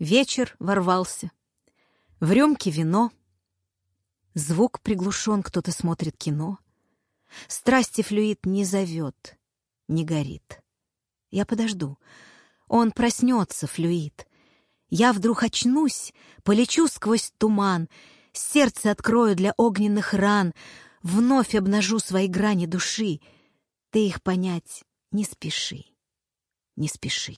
Вечер ворвался. В рюмке вино. Звук приглушен, кто-то смотрит кино. Страсти флюид не зовет, не горит. Я подожду. Он проснется, флюид. Я вдруг очнусь, полечу сквозь туман, Сердце открою для огненных ран, Вновь обнажу свои грани души. Ты их понять не спеши, не спеши.